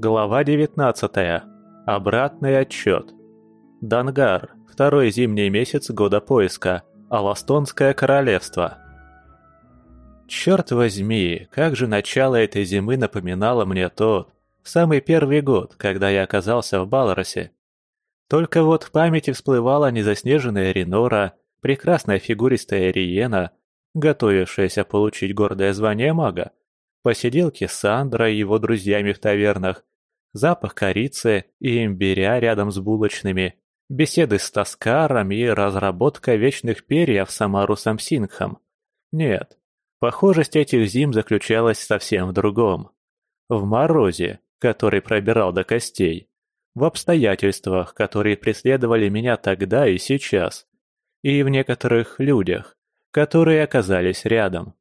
Глава 19. Обратный отчет. Дангар. Второй зимний месяц года поиска. Аластонское королевство. Черт возьми, как же начало этой зимы напоминало мне тот, самый первый год, когда я оказался в Балросе. Только вот в памяти всплывала незаснеженная Ренора, прекрасная фигуристая Риена, готовившаяся получить гордое звание мага, посиделки с Сандро и его друзьями в тавернах, запах корицы и имбиря рядом с булочными, беседы с Таскаром и разработка вечных перьев с Амарусом Сингхом. Нет, похожесть этих зим заключалась совсем в другом. В морозе, который пробирал до костей, в обстоятельствах, которые преследовали меня тогда и сейчас, и в некоторых людях, которые оказались рядом.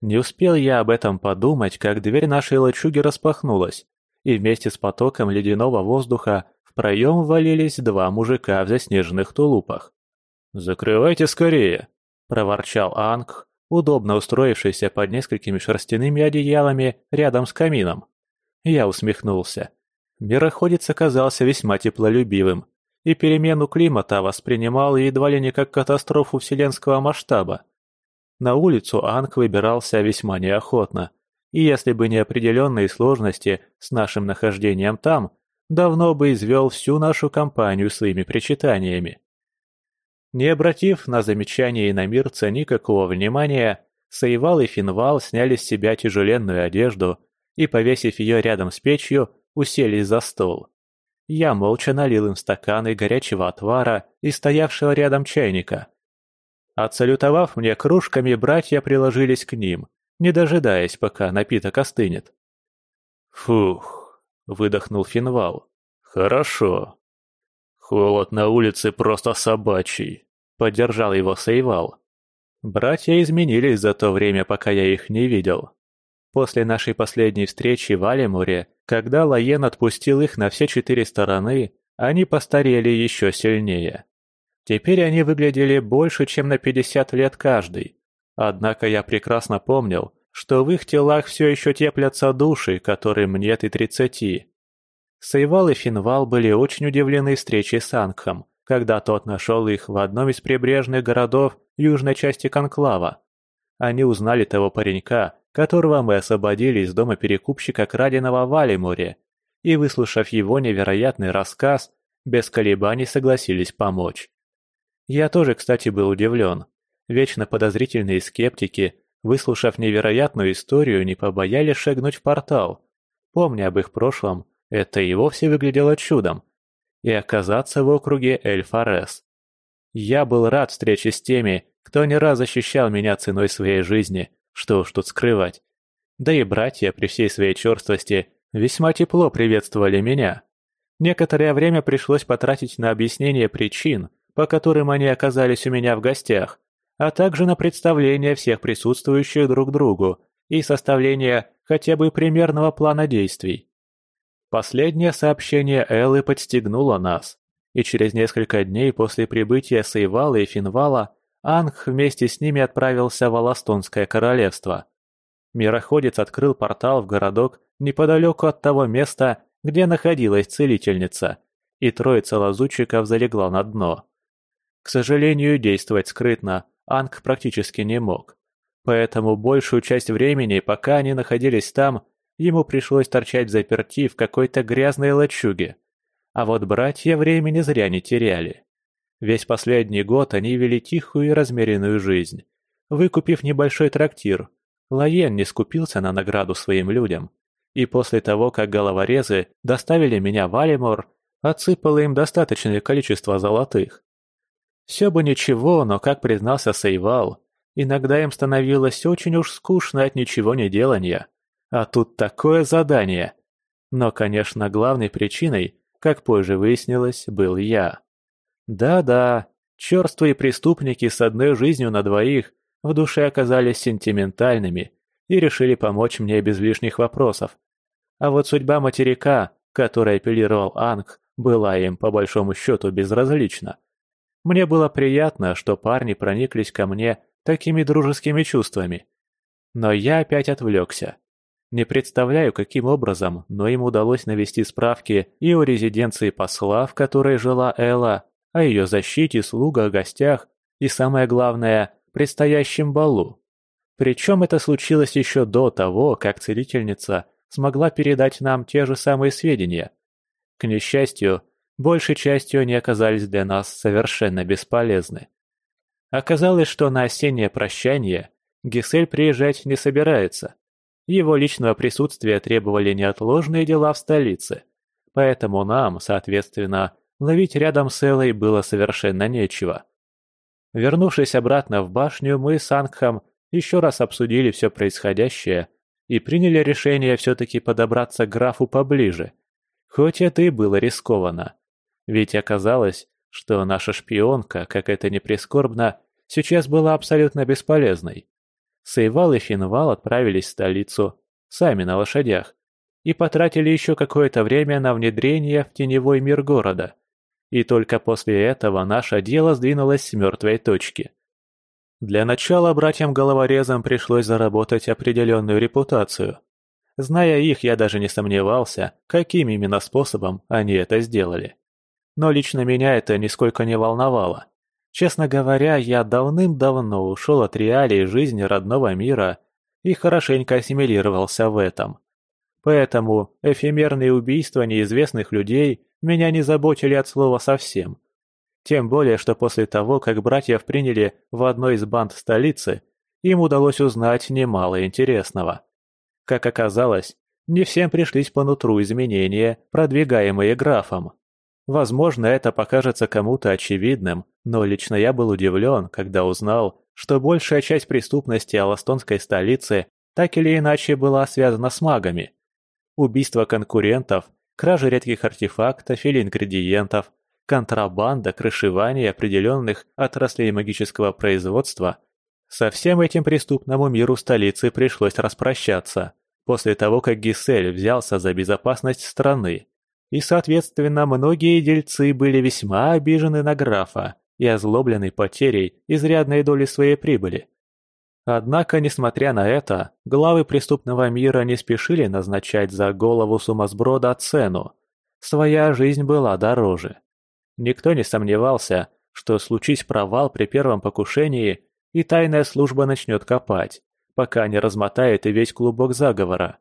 Не успел я об этом подумать, как дверь нашей лачуги распахнулась, и вместе с потоком ледяного воздуха в проем ввалились два мужика в заснеженных тулупах. «Закрывайте скорее!» – проворчал Анг, удобно устроившийся под несколькими шерстяными одеялами рядом с камином. Я усмехнулся. Мироходец оказался весьма теплолюбивым, и перемену климата воспринимал едва ли не как катастрофу вселенского масштаба. На улицу Анг выбирался весьма неохотно, и если бы не определенные сложности с нашим нахождением там, давно бы извел всю нашу компанию своими причитаниями. Не обратив на замечание иномирца никакого внимания, Саевал и Финвал сняли с себя тяжеленную одежду и, повесив ее рядом с печью, уселись за стол. Я молча налил им стаканы горячего отвара и стоявшего рядом чайника. Отсалютовав мне кружками, братья приложились к ним, не дожидаясь, пока напиток остынет. «Фух», — выдохнул Финвал. «Хорошо». «Холод на улице просто собачий», — поддержал его Сейвал. Братья изменились за то время, пока я их не видел. После нашей последней встречи в Алимуре, когда Лаен отпустил их на все четыре стороны, они постарели еще сильнее. Теперь они выглядели больше, чем на 50 лет каждый. Однако я прекрасно помнил, что в их телах все еще теплятся души, которым нет и тридцати. Сейвал и Финвал были очень удивлены встречей с Ангхом, когда тот нашел их в одном из прибрежных городов южной части Конклава. Они узнали того паренька, которого мы освободили из дома перекупщика краденого в Алимуре, и, выслушав его невероятный рассказ, без колебаний согласились помочь. Я тоже, кстати, был удивлен. Вечно подозрительные скептики, выслушав невероятную историю, не побоялись шагнуть в портал. Помня об их прошлом, это и вовсе выглядело чудом. И оказаться в округе Эльфарес. Я был рад встрече с теми, кто не раз защищал меня ценой своей жизни, что уж тут скрывать. Да и братья при всей своей черствости весьма тепло приветствовали меня. Некоторое время пришлось потратить на объяснение причин, по которым они оказались у меня в гостях, а также на представление всех присутствующих друг другу и составление хотя бы примерного плана действий. Последнее сообщение Эллы подстегнуло нас, и через несколько дней после прибытия Сейвала и Финвала Анг вместе с ними отправился в Аластонское королевство. Мироходец открыл портал в городок неподалеку от того места, где находилась целительница, и троица лазутчиков залегла на дно. К сожалению, действовать скрытно Анг практически не мог. Поэтому большую часть времени, пока они находились там, ему пришлось торчать заперти в какой-то грязной лачуге. А вот братья времени зря не теряли. Весь последний год они вели тихую и размеренную жизнь. Выкупив небольшой трактир, Лаен не скупился на награду своим людям. И после того, как головорезы доставили меня в Алимор, отсыпало им достаточное количество золотых. Все бы ничего, но, как признался Сейвал, иногда им становилось очень уж скучно от ничего не делания. А тут такое задание. Но, конечно, главной причиной, как позже выяснилось, был я. Да-да, черствые преступники с одной жизнью на двоих в душе оказались сентиментальными и решили помочь мне без лишних вопросов. А вот судьба материка, которой апеллировал Анг, была им, по большому счету, безразлична. Мне было приятно, что парни прониклись ко мне такими дружескими чувствами. Но я опять отвлекся. Не представляю, каким образом, но им удалось навести справки и о резиденции посла, в которой жила Элла, о ее защите, слугах, гостях и, самое главное, предстоящем балу. Причем это случилось еще до того, как целительница смогла передать нам те же самые сведения. К несчастью, большей частью они оказались для нас совершенно бесполезны. Оказалось, что на осеннее прощание Гисель приезжать не собирается. Его личного присутствия требовали неотложные дела в столице, поэтому нам, соответственно, ловить рядом с Эллой было совершенно нечего. Вернувшись обратно в башню, мы с Ангхом еще раз обсудили все происходящее и приняли решение все-таки подобраться к графу поближе, хоть это и было рискованно. Ведь оказалось, что наша шпионка, как это ни прискорбно, сейчас была абсолютно бесполезной. Сейвал и Финвал отправились в столицу, сами на лошадях, и потратили еще какое-то время на внедрение в теневой мир города. И только после этого наше дело сдвинулось с мертвой точки. Для начала братьям-головорезам пришлось заработать определенную репутацию. Зная их, я даже не сомневался, каким именно способом они это сделали. Но лично меня это нисколько не волновало. Честно говоря, я давным-давно ушел от реалий жизни родного мира и хорошенько ассимилировался в этом. Поэтому эфемерные убийства неизвестных людей меня не заботили от слова совсем. Тем более, что после того, как братьев приняли в одной из банд столицы, им удалось узнать немало интересного. Как оказалось, не всем пришлись по нутру изменения, продвигаемые графом. Возможно, это покажется кому-то очевидным, но лично я был удивлен, когда узнал, что большая часть преступности Аластонской столицы так или иначе была связана с магами. Убийство конкурентов, кражи редких артефактов или ингредиентов, контрабанда, крышевание определенных отраслей магического производства. Со всем этим преступному миру столицы пришлось распрощаться, после того, как Гисель взялся за безопасность страны. И, соответственно, многие дельцы были весьма обижены на графа и озлоблены потерей изрядной доли своей прибыли. Однако, несмотря на это, главы преступного мира не спешили назначать за голову сумасброда цену. Своя жизнь была дороже. Никто не сомневался, что случись провал при первом покушении, и тайная служба начнет копать, пока не размотает и весь клубок заговора.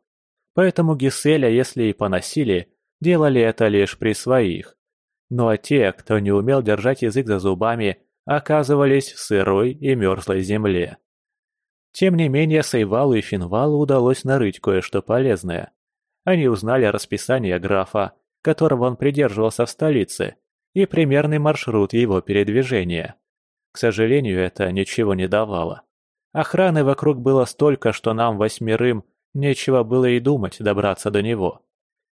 Поэтому Гиселя, если и поносили, делали это лишь при своих. Ну а те, кто не умел держать язык за зубами, оказывались в сырой и мерзлой земле. Тем не менее, Сейвалу и Финвалу удалось нарыть кое-что полезное. Они узнали расписание графа, которого он придерживался в столице, и примерный маршрут его передвижения. К сожалению, это ничего не давало. Охраны вокруг было столько, что нам восьмерым нечего было и думать добраться до него.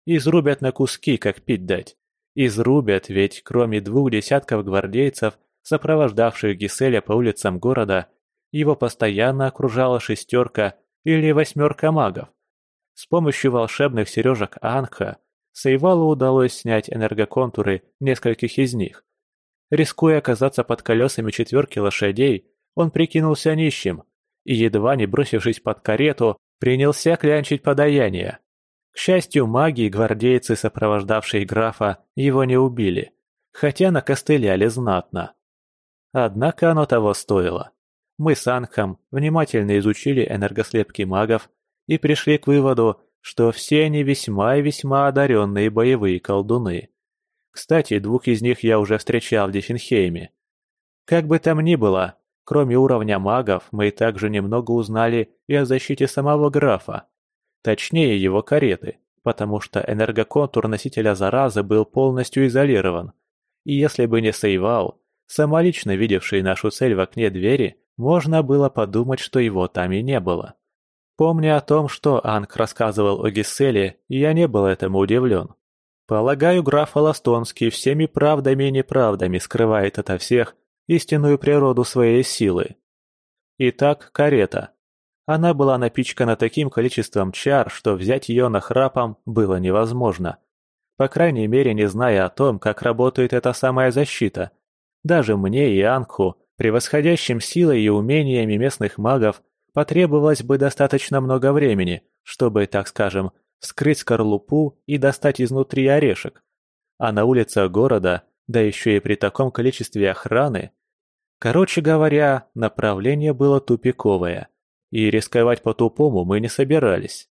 Изрубят на куски, как пить дать. Изрубят, ведь кроме двух десятков гвардейцев, сопровождавших Гиселя по улицам города, его постоянно окружала шестерка или восьмерка магов. С помощью волшебных сережек Анха Сейвалу удалось снять энергоконтуры нескольких из них. Рискуя оказаться под колесами четверки лошадей, он прикинулся нищим и, едва не бросившись под карету, принялся клянчить подаяние. К счастью, маги и гвардейцы, сопровождавшие графа, его не убили, хотя накостыляли знатно. Однако оно того стоило. Мы с Анхом внимательно изучили энергослепки магов и пришли к выводу, что все они весьма и весьма одаренные боевые колдуны. Кстати, двух из них я уже встречал в Диффенхейме. Как бы там ни было, кроме уровня магов, мы также немного узнали и о защите самого графа. Точнее, его кареты, потому что энергоконтур носителя заразы был полностью изолирован. И если бы не Сейвал, самолично видевший нашу цель в окне двери, можно было подумать, что его там и не было. Помня о том, что Анг рассказывал о Гисселе, я не был этому удивлен. Полагаю, граф Аластонский всеми правдами и неправдами скрывает ото всех истинную природу своей силы. Итак, карета. Она была напичкана таким количеством чар, что взять ее нахрапом было невозможно. По крайней мере, не зная о том, как работает эта самая защита. Даже мне и Анху, превосходящим силой и умениями местных магов, потребовалось бы достаточно много времени, чтобы, так скажем, вскрыть скорлупу и достать изнутри орешек. А на улицах города, да еще и при таком количестве охраны. Короче говоря, направление было тупиковое, и рисковать по-тупому мы не собирались.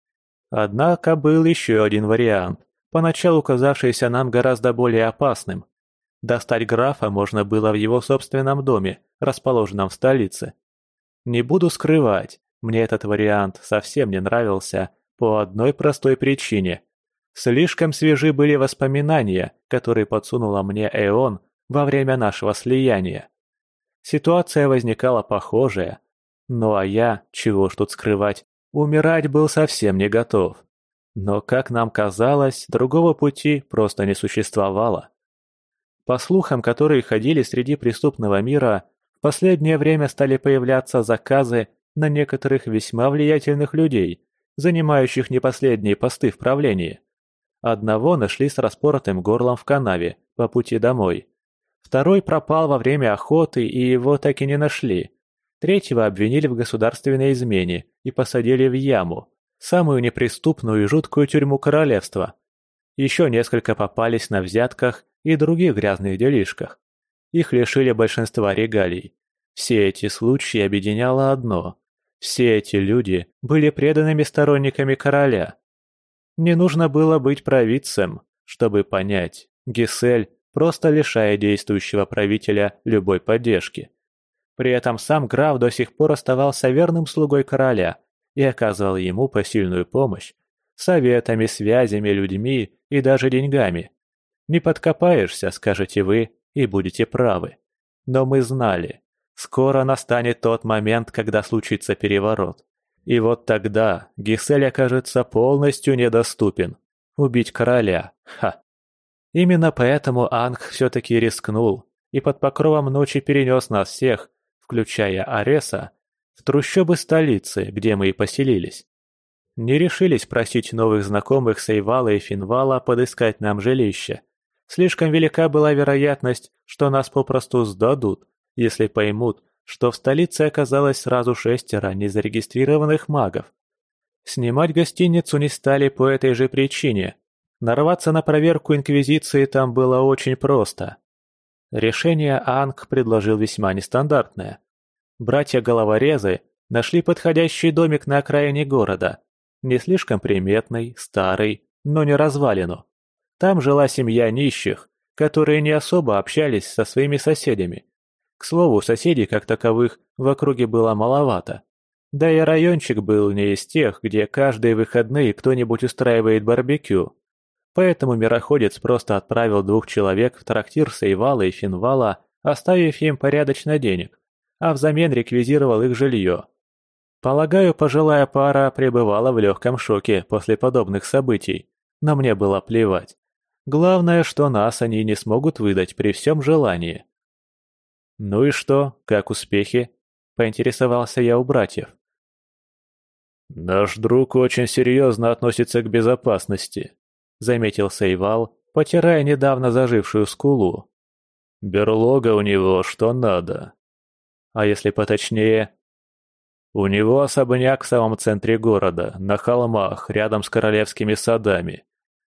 Однако был еще один вариант, поначалу казавшийся нам гораздо более опасным. Достать графа можно было в его собственном доме, расположенном в столице. Не буду скрывать, мне этот вариант совсем не нравился по одной простой причине. Слишком свежи были воспоминания, которые подсунула мне Эон во время нашего слияния. Ситуация возникала похожая. Ну а я, чего ж тут скрывать, умирать был совсем не готов. Но, как нам казалось, другого пути просто не существовало. По слухам, которые ходили среди преступного мира, в последнее время стали появляться заказы на некоторых весьма влиятельных людей, занимающих не последние посты в правлении. Одного нашли с распоротым горлом в канаве по пути домой. Второй пропал во время охоты, и его так и не нашли. Третьего обвинили в государственной измене и посадили в яму, самую неприступную и жуткую тюрьму королевства. Еще несколько попались на взятках и других грязных делишках. Их лишили большинства регалий. Все эти случаи объединяло одно – все эти люди были преданными сторонниками короля. Не нужно было быть провидцем, чтобы понять, Гисель просто лишая действующего правителя любой поддержки. При этом сам граф до сих пор оставался верным слугой короля и оказывал ему посильную помощь советами, связями, людьми и даже деньгами. Не подкопаешься, скажете вы, и будете правы. Но мы знали, скоро настанет тот момент, когда случится переворот. И вот тогда Гисель окажется полностью недоступен. Убить короля. Ха. Именно поэтому Анг все-таки рискнул и под покровом ночи перенес нас всех, включая Ареса, в трущобы столицы, где мы и поселились. Не решились просить новых знакомых Сейвала и Финвала подыскать нам жилище. Слишком велика была вероятность, что нас попросту сдадут, если поймут, что в столице оказалось сразу шестеро незарегистрированных магов. Снимать гостиницу не стали по этой же причине. Нарваться на проверку Инквизиции там было очень просто. Решение Анг предложил весьма нестандартное. Братья-головорезы нашли подходящий домик на окраине города – не слишком приметный, старый, но не развалину. Там жила семья нищих, которые не особо общались со своими соседями. К слову, соседей как таковых в округе было маловато. Да и райончик был не из тех, где каждые выходные кто-нибудь устраивает барбекю. Поэтому мироходец просто отправил двух человек в трактир Сейвала и Финвала, оставив им порядочно денег, а взамен реквизировал их жилье. Полагаю, пожилая пара пребывала в легком шоке после подобных событий, но мне было плевать. Главное, что нас они не смогут выдать при всем желании. «Ну и что, как успехи?» – поинтересовался я у братьев. «Наш друг очень серьезно относится к безопасности», – заметил Сейвал, потирая недавно зажившую скулу. «Берлога у него что надо. А если поточнее, у него особняк в самом центре города, на холмах, рядом с королевскими садами.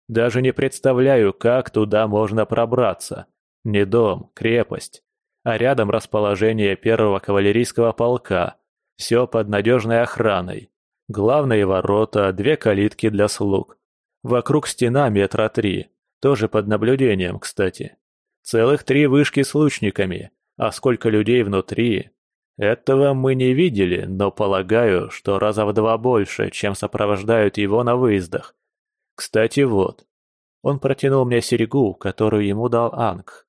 Даже не представляю, как туда можно пробраться. Не дом, крепость. А рядом расположение первого кавалерийского полка. Все под надежной охраной. Главные ворота, две калитки для слуг. Вокруг стена метра три. Тоже под наблюдением, кстати. Целых три вышки с лучниками. А сколько людей внутри, этого мы не видели, но полагаю, что раза в два больше, чем сопровождают его на выездах. Кстати, вот. Он протянул мне серьгу, которую ему дал Анг.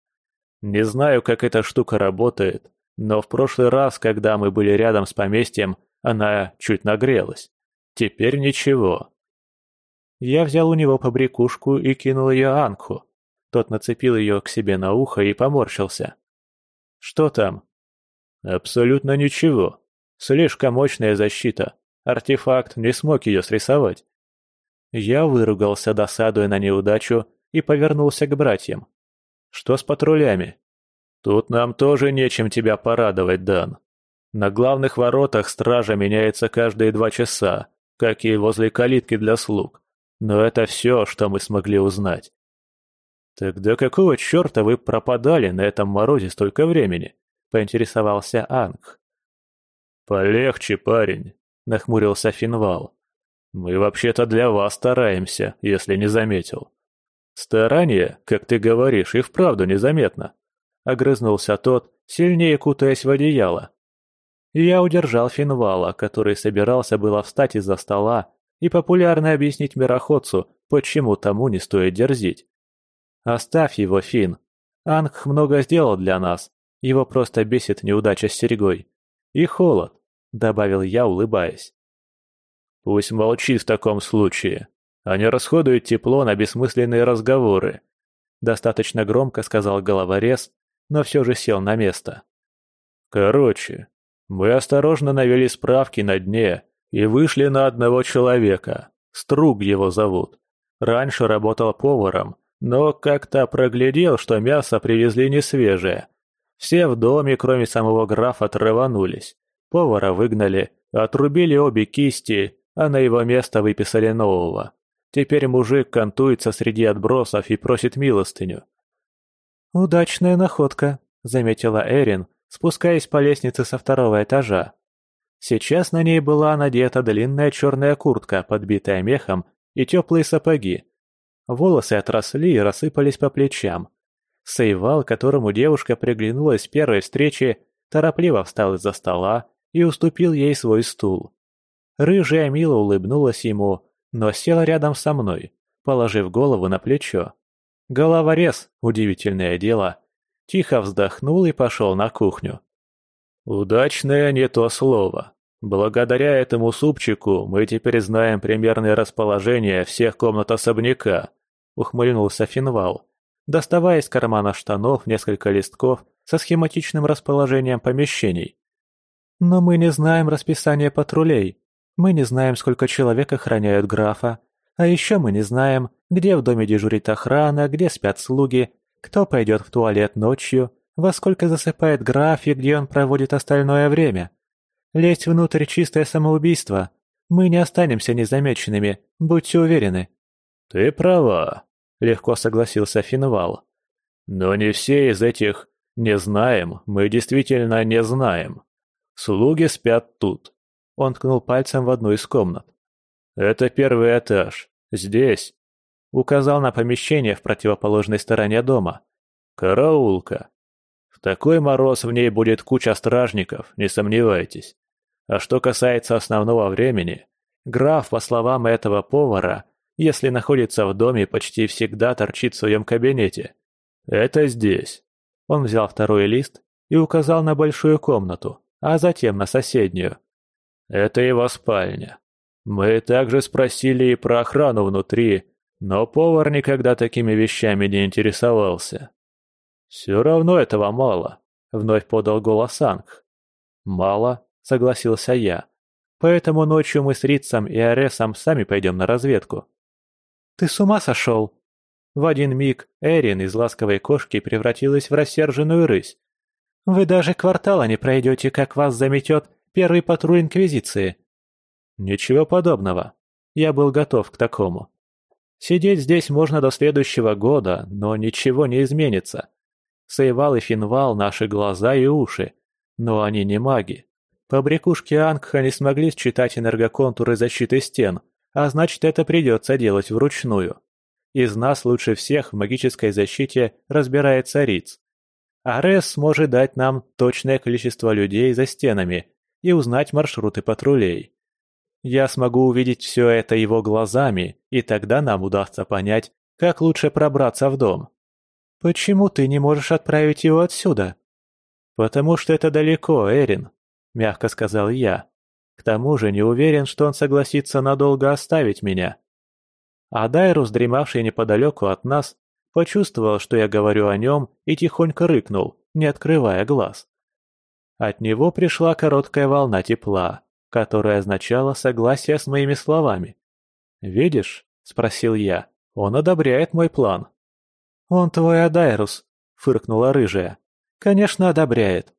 Не знаю, как эта штука работает, но в прошлый раз, когда мы были рядом с поместьем, она чуть нагрелась. Теперь ничего. Я взял у него побрякушку и кинул ее Ангху. Тот нацепил ее к себе на ухо и поморщился. «Что там?» Абсолютно ничего. Слишком мощная защита. Артефакт не смог ее срисовать. Я выругался, досадуя на неудачу, и повернулся к братьям. Что с патрулями? Тут нам тоже нечем тебя порадовать, Дан. На главных воротах стража меняется каждые два часа, как и возле калитки для слуг. Но это все, что мы смогли узнать. «Тогда какого черта вы пропадали на этом морозе столько времени?» – поинтересовался Анг. «Полегче, парень», – нахмурился Финвал. «Мы вообще-то для вас стараемся, если не заметил». «Старание, как ты говоришь, и вправду незаметно», — огрызнулся тот, сильнее кутаясь в одеяло. Я удержал Финвала, который собирался было встать из-за стола и популярно объяснить мироходцу, почему тому не стоит дерзить. «Оставь его, Фин. Анг много сделал для нас. Его просто бесит неудача с серьгой. И холод», — добавил я, улыбаясь. «Пусть молчит в таком случае, не расходует тепло на бессмысленные разговоры», — достаточно громко сказал головорез, но все же сел на место. «Короче, мы осторожно навели справки на дне и вышли на одного человека. Струг его зовут. Раньше работал поваром, но как-то проглядел, что мясо привезли не свежее. Все в доме, кроме самого графа, траванулись. Повара выгнали, отрубили обе кисти, а на его место выписали нового. Теперь мужик кантуется среди отбросов и просит милостыню. «Удачная находка», — заметила Эрин, спускаясь по лестнице со второго этажа. Сейчас на ней была надета длинная черная куртка, подбитая мехом, и теплые сапоги. Волосы отросли и рассыпались по плечам. Сейвал, которому девушка приглянулась с первой встречи, торопливо встал из-за стола и уступил ей свой стул. Рыжая мило улыбнулась ему, но села рядом со мной, положив голову на плечо. Головорез, удивительное дело, тихо вздохнул и пошел на кухню. «Удачное не то слово. Благодаря этому супчику мы теперь знаем примерное расположение всех комнат особняка», — ухмыльнулся Финвал, доставая из кармана штанов несколько листков со схематичным расположением помещений. «Но мы не знаем расписание патрулей. Мы не знаем, сколько человек охраняют графа. А еще мы не знаем, где в доме дежурит охрана, где спят слуги, кто пойдет в туалет ночью, во сколько засыпает граф и где он проводит остальное время. Лезть внутрь чистое самоубийство. Мы не останемся незамеченными, будьте уверены». «Ты права», — легко согласился Финвал. «Но не все из этих «не знаем» мы действительно не знаем. Слуги спят тут». Он ткнул пальцем в одну из комнат. «Это первый этаж. Здесь». Указал на помещение в противоположной стороне дома. «Караулка. Такой мороз в ней будет куча стражников, не сомневайтесь. А что касается основного времени, граф, по словам этого повара, если находится в доме, почти всегда торчит в своем кабинете. Это здесь». Он взял второй лист и указал на большую комнату, а затем на соседнюю. «Это его спальня. Мы также спросили и про охрану внутри, но повар никогда такими вещами не интересовался. «Все равно этого мало», — вновь подал голос Анг. «Мало», — согласился я. «Поэтому ночью мы с Рицем и Аресом сами пойдем на разведку». «Ты с ума сошел?» В один миг Эрин из ласковой кошки превратилась в рассерженную рысь. «Вы даже квартала не пройдете, как вас заметет первый патруль Инквизиции. Ничего подобного. Я был готов к такому. Сидеть здесь можно до следующего года, но ничего не изменится. Сейвал и Финвал – наши глаза и уши. Но они не маги. Побрякушки Ангха не смогли считать энергоконтуры защиты стен, а значит это придется делать вручную. Из нас лучше всех в магической защите разбирается Риц. Арес сможет дать нам точное количество людей за стенами и узнать маршруты патрулей. Я смогу увидеть все это его глазами, и тогда нам удастся понять, как лучше пробраться в дом. Почему ты не можешь отправить его отсюда? Потому что это далеко, Эрин, мягко сказал я. К тому же не уверен, что он согласится надолго оставить меня. А Дайрус, дремавший неподалеку от нас, почувствовал, что я говорю о нем, и тихонько рыкнул, не открывая глаз. От него пришла короткая волна тепла, которая означала согласие с моими словами. «Видишь?» – спросил я. «Он одобряет мой план». «Он твой Адайрус», – фыркнула рыжая. «Конечно, одобряет».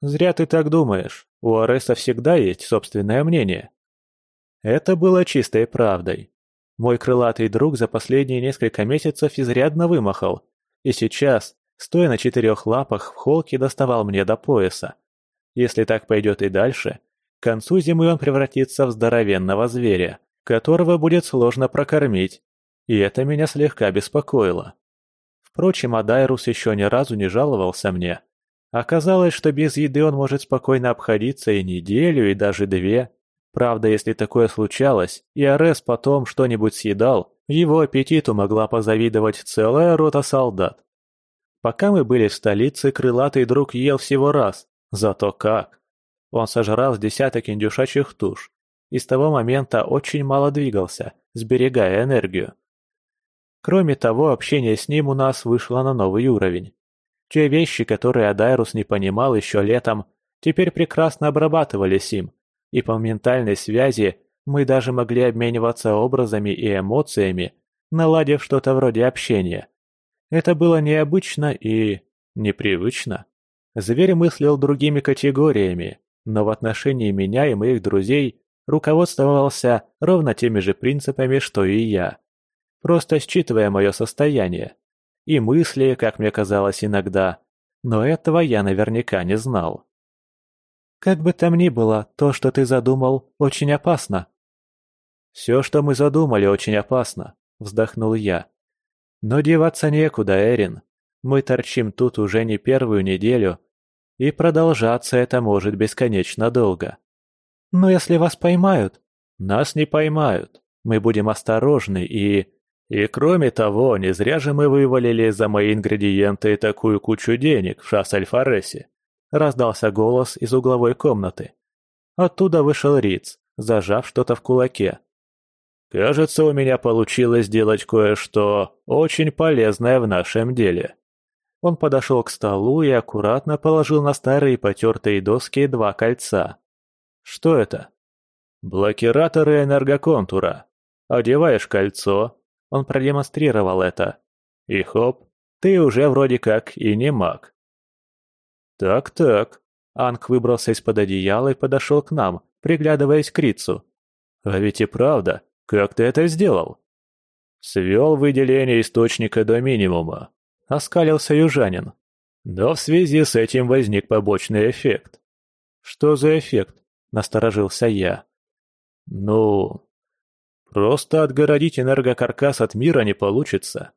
«Зря ты так думаешь. У Ареса всегда есть собственное мнение». Это было чистой правдой. Мой крылатый друг за последние несколько месяцев изрядно вымахал, и сейчас, стоя на четырех лапах, в холке доставал мне до пояса. Если так пойдет и дальше, к концу зимы он превратится в здоровенного зверя, которого будет сложно прокормить, и это меня слегка беспокоило. Впрочем, Адайрус еще ни разу не жаловался мне. Оказалось, что без еды он может спокойно обходиться и неделю, и даже две. Правда, если такое случалось, и Арес потом что-нибудь съедал, его аппетиту могла позавидовать целая рота солдат. Пока мы были в столице, крылатый друг ел всего раз. Зато как! Он сожрал с десяток индюшачьих туш. И с того момента очень мало двигался, сберегая энергию. Кроме того, общение с ним у нас вышло на новый уровень. Те вещи, которые Адайрус не понимал еще летом, теперь прекрасно обрабатывались им, и по ментальной связи мы даже могли обмениваться образами и эмоциями, наладив что-то вроде общения. Это было необычно и... непривычно. Зверь мыслил другими категориями, но в отношении меня и моих друзей руководствовался ровно теми же принципами, что и я просто считывая мое состояние. И мысли, как мне казалось иногда, но этого я наверняка не знал. «Как бы там ни было, то, что ты задумал, очень опасно». «Все, что мы задумали, очень опасно», — вздохнул я. «Но деваться некуда, Эрин. Мы торчим тут уже не первую неделю, и продолжаться это может бесконечно долго». «Но если вас поймают?» «Нас не поймают. Мы будем осторожны и...» И кроме того, не зря же мы вывалили за мои ингредиенты такую кучу денег в Шас-Альфаресе. Раздался голос из угловой комнаты. Оттуда вышел Риц, зажав что-то в кулаке. «Кажется, у меня получилось сделать кое-что очень полезное в нашем деле». Он подошел к столу и аккуратно положил на старые потертые доски два кольца. «Что это?» «Блокираторы энергоконтура. Одеваешь кольцо, он продемонстрировал это. И хоп, ты уже вроде как и не маг. Так-так. Анг выбрался из-под одеяла и подошел к нам, приглядываясь к Рицу. А ведь и правда, как ты это сделал? Свел выделение источника до минимума. Оскалился южанин. Но в связи с этим возник побочный эффект. Что за эффект? Насторожился я. Ну, Просто отгородить энергокаркас от мира не получится.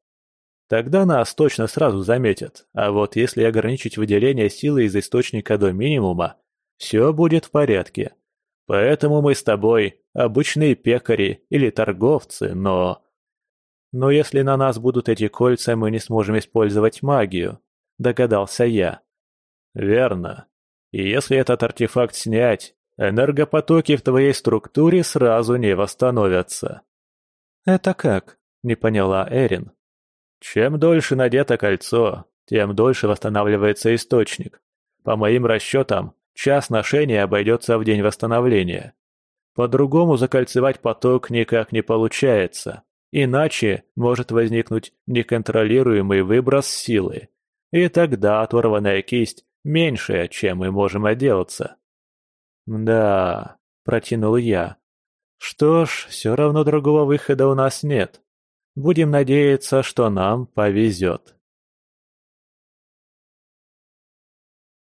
Тогда нас точно сразу заметят, а вот если ограничить выделение силы из источника до минимума, все будет в порядке. Поэтому мы с тобой обычные пекари или торговцы, но... Но если на нас будут эти кольца, мы не сможем использовать магию, догадался я. Верно. И если этот артефакт снять, энергопотоки в твоей структуре сразу не восстановятся». «Это как?» – не поняла Эрин. «Чем дольше надето кольцо, тем дольше восстанавливается источник. По моим расчетам, час ношения обойдется в день восстановления. По-другому закольцевать поток никак не получается, иначе может возникнуть неконтролируемый выброс силы, и тогда оторванная кисть меньшая, чем мы можем отделаться. «Да», – протянул я. «Что ж, все равно другого выхода у нас нет. Будем надеяться, что нам повезет».